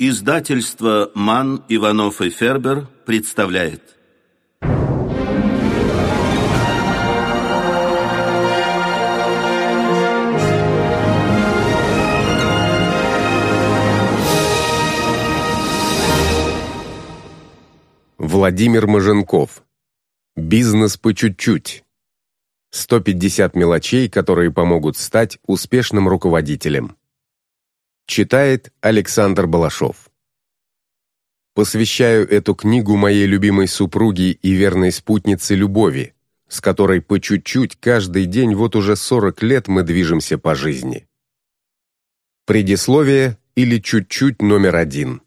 Издательство «Ман, Иванов и Фербер» представляет. Владимир Маженков. Бизнес по чуть-чуть. 150 мелочей, которые помогут стать успешным руководителем. Читает Александр Балашов. Посвящаю эту книгу моей любимой супруге и верной спутнице Любови, с которой по чуть-чуть каждый день вот уже 40 лет мы движемся по жизни. Предисловие или чуть-чуть номер один.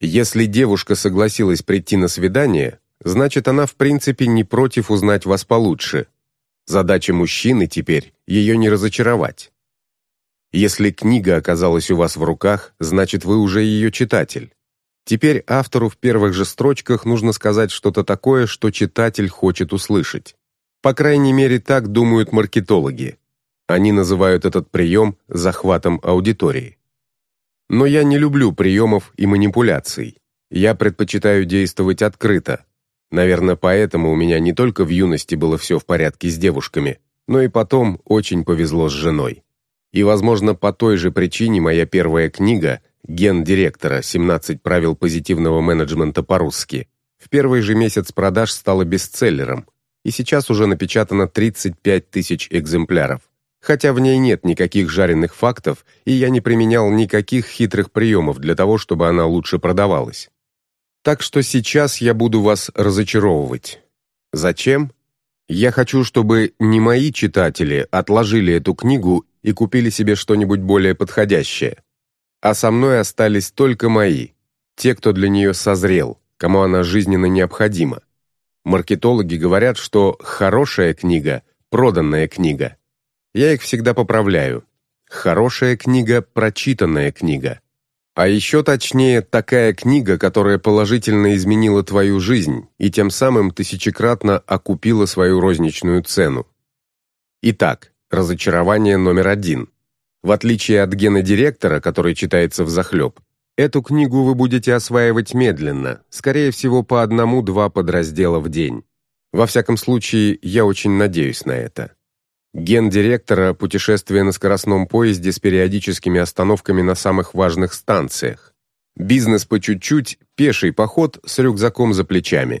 Если девушка согласилась прийти на свидание, значит она в принципе не против узнать вас получше. Задача мужчины теперь ее не разочаровать. Если книга оказалась у вас в руках, значит, вы уже ее читатель. Теперь автору в первых же строчках нужно сказать что-то такое, что читатель хочет услышать. По крайней мере, так думают маркетологи. Они называют этот прием захватом аудитории. Но я не люблю приемов и манипуляций. Я предпочитаю действовать открыто. Наверное, поэтому у меня не только в юности было все в порядке с девушками, но и потом очень повезло с женой. И, возможно, по той же причине моя первая книга «Ген директора. 17 правил позитивного менеджмента по-русски» в первый же месяц продаж стала бестселлером, и сейчас уже напечатано 35 тысяч экземпляров. Хотя в ней нет никаких жареных фактов, и я не применял никаких хитрых приемов для того, чтобы она лучше продавалась. Так что сейчас я буду вас разочаровывать. Зачем? Я хочу, чтобы не мои читатели отложили эту книгу и купили себе что-нибудь более подходящее. А со мной остались только мои, те, кто для нее созрел, кому она жизненно необходима. Маркетологи говорят, что хорошая книга – проданная книга. Я их всегда поправляю. Хорошая книга – прочитанная книга. А еще точнее, такая книга, которая положительно изменила твою жизнь и тем самым тысячекратно окупила свою розничную цену. Итак, Разочарование номер один. В отличие от гена директора, который читается в захлеб, эту книгу вы будете осваивать медленно, скорее всего, по одному-два подраздела в день. Во всяком случае, я очень надеюсь на это. Ген директора – путешествие на скоростном поезде с периодическими остановками на самых важных станциях. Бизнес по чуть-чуть – пеший поход с рюкзаком за плечами.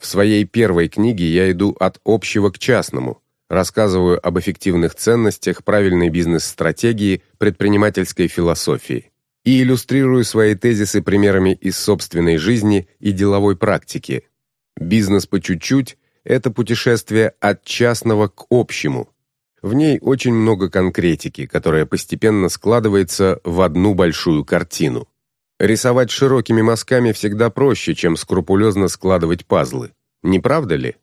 В своей первой книге я иду от общего к частному – рассказываю об эффективных ценностях, правильной бизнес-стратегии, предпринимательской философии и иллюстрирую свои тезисы примерами из собственной жизни и деловой практики. Бизнес по чуть-чуть – это путешествие от частного к общему. В ней очень много конкретики, которая постепенно складывается в одну большую картину. Рисовать широкими мазками всегда проще, чем скрупулезно складывать пазлы. Не правда ли?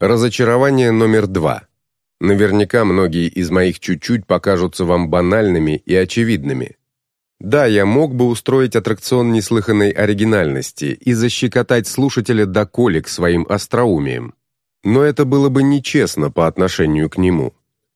Разочарование номер два. Наверняка многие из моих чуть-чуть покажутся вам банальными и очевидными. Да, я мог бы устроить аттракцион неслыханной оригинальности и защекотать слушателя до колик своим остроумием. Но это было бы нечестно по отношению к нему,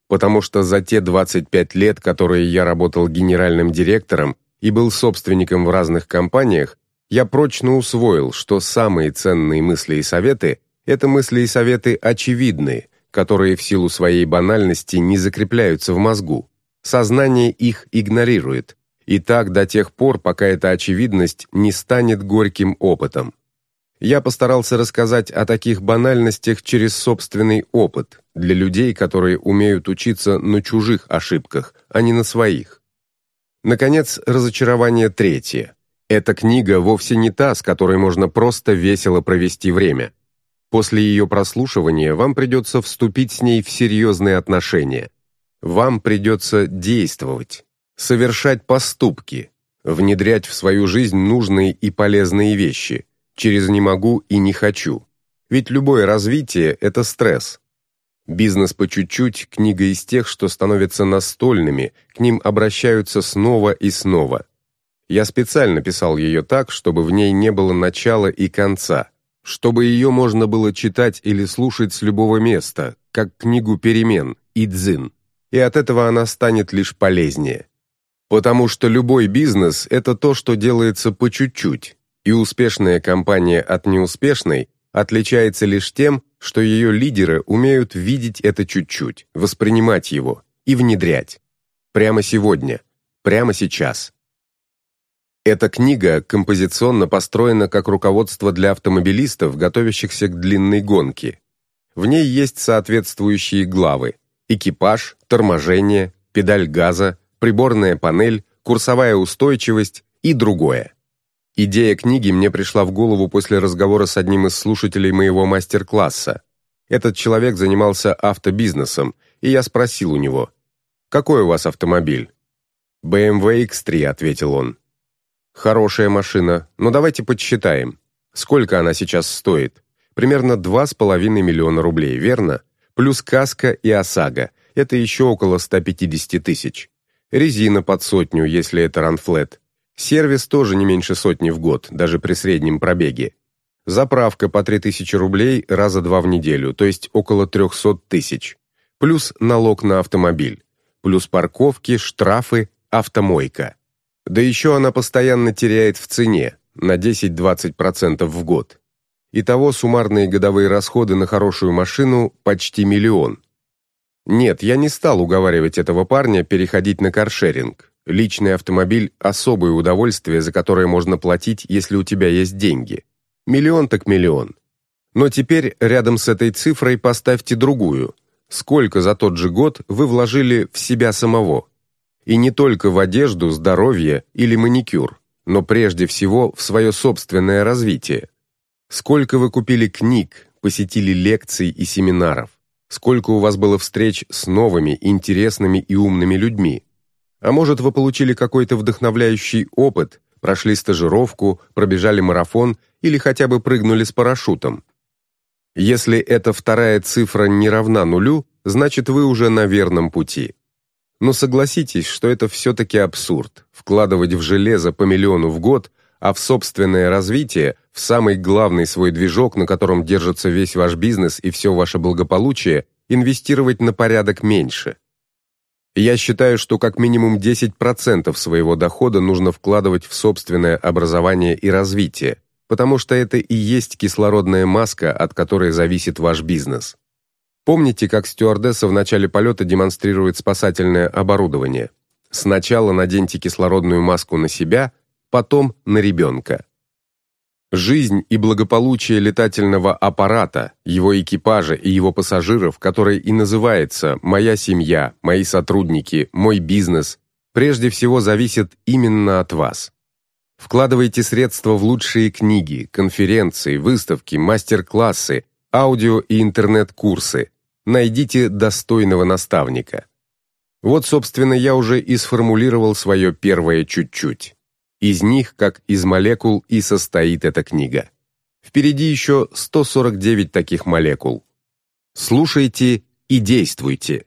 потому что за те 25 лет, которые я работал генеральным директором и был собственником в разных компаниях, я прочно усвоил, что самые ценные мысли и советы это мысли и советы очевидные, которые в силу своей банальности не закрепляются в мозгу. Сознание их игнорирует. И так до тех пор, пока эта очевидность не станет горьким опытом. Я постарался рассказать о таких банальностях через собственный опыт для людей, которые умеют учиться на чужих ошибках, а не на своих. Наконец, разочарование третье. Эта книга вовсе не та, с которой можно просто весело провести время. После ее прослушивания вам придется вступить с ней в серьезные отношения. Вам придется действовать, совершать поступки, внедрять в свою жизнь нужные и полезные вещи, через «не могу» и «не хочу». Ведь любое развитие – это стресс. «Бизнес по чуть-чуть» – книга из тех, что становятся настольными, к ним обращаются снова и снова. Я специально писал ее так, чтобы в ней не было начала и конца – чтобы ее можно было читать или слушать с любого места, как книгу перемен, идзин, и от этого она станет лишь полезнее. Потому что любой бизнес – это то, что делается по чуть-чуть, и успешная компания от неуспешной отличается лишь тем, что ее лидеры умеют видеть это чуть-чуть, воспринимать его и внедрять. Прямо сегодня, прямо сейчас. Эта книга композиционно построена как руководство для автомобилистов, готовящихся к длинной гонке. В ней есть соответствующие главы – экипаж, торможение, педаль газа, приборная панель, курсовая устойчивость и другое. Идея книги мне пришла в голову после разговора с одним из слушателей моего мастер-класса. Этот человек занимался автобизнесом, и я спросил у него, «Какой у вас автомобиль?» «BMW X3», — ответил он. «Хорошая машина, но давайте подсчитаем. Сколько она сейчас стоит? Примерно 2,5 миллиона рублей, верно? Плюс каска и ОСАГО. Это еще около 150 тысяч. Резина под сотню, если это ранфлет. Сервис тоже не меньше сотни в год, даже при среднем пробеге. Заправка по 3000 рублей раза два в неделю, то есть около 300 тысяч. Плюс налог на автомобиль. Плюс парковки, штрафы, автомойка. Да еще она постоянно теряет в цене, на 10-20% в год. Итого суммарные годовые расходы на хорошую машину почти миллион. Нет, я не стал уговаривать этого парня переходить на каршеринг. Личный автомобиль – особое удовольствие, за которое можно платить, если у тебя есть деньги. Миллион так миллион. Но теперь рядом с этой цифрой поставьте другую. Сколько за тот же год вы вложили в себя самого? И не только в одежду, здоровье или маникюр, но прежде всего в свое собственное развитие. Сколько вы купили книг, посетили лекций и семинаров? Сколько у вас было встреч с новыми, интересными и умными людьми? А может, вы получили какой-то вдохновляющий опыт, прошли стажировку, пробежали марафон или хотя бы прыгнули с парашютом? Если эта вторая цифра не равна нулю, значит вы уже на верном пути. Но согласитесь, что это все-таки абсурд – вкладывать в железо по миллиону в год, а в собственное развитие, в самый главный свой движок, на котором держится весь ваш бизнес и все ваше благополучие, инвестировать на порядок меньше – я считаю, что как минимум 10% своего дохода нужно вкладывать в собственное образование и развитие, потому что это и есть кислородная маска, от которой зависит ваш бизнес. Помните, как стюардесса в начале полета демонстрирует спасательное оборудование? Сначала наденьте кислородную маску на себя, потом на ребенка. Жизнь и благополучие летательного аппарата, его экипажа и его пассажиров, который и называется «моя семья», «мои сотрудники», «мой бизнес», прежде всего зависит именно от вас. Вкладывайте средства в лучшие книги, конференции, выставки, мастер-классы, аудио и интернет-курсы. Найдите достойного наставника. Вот, собственно, я уже и сформулировал свое первое чуть-чуть. Из них, как из молекул, и состоит эта книга. Впереди еще 149 таких молекул. Слушайте и действуйте.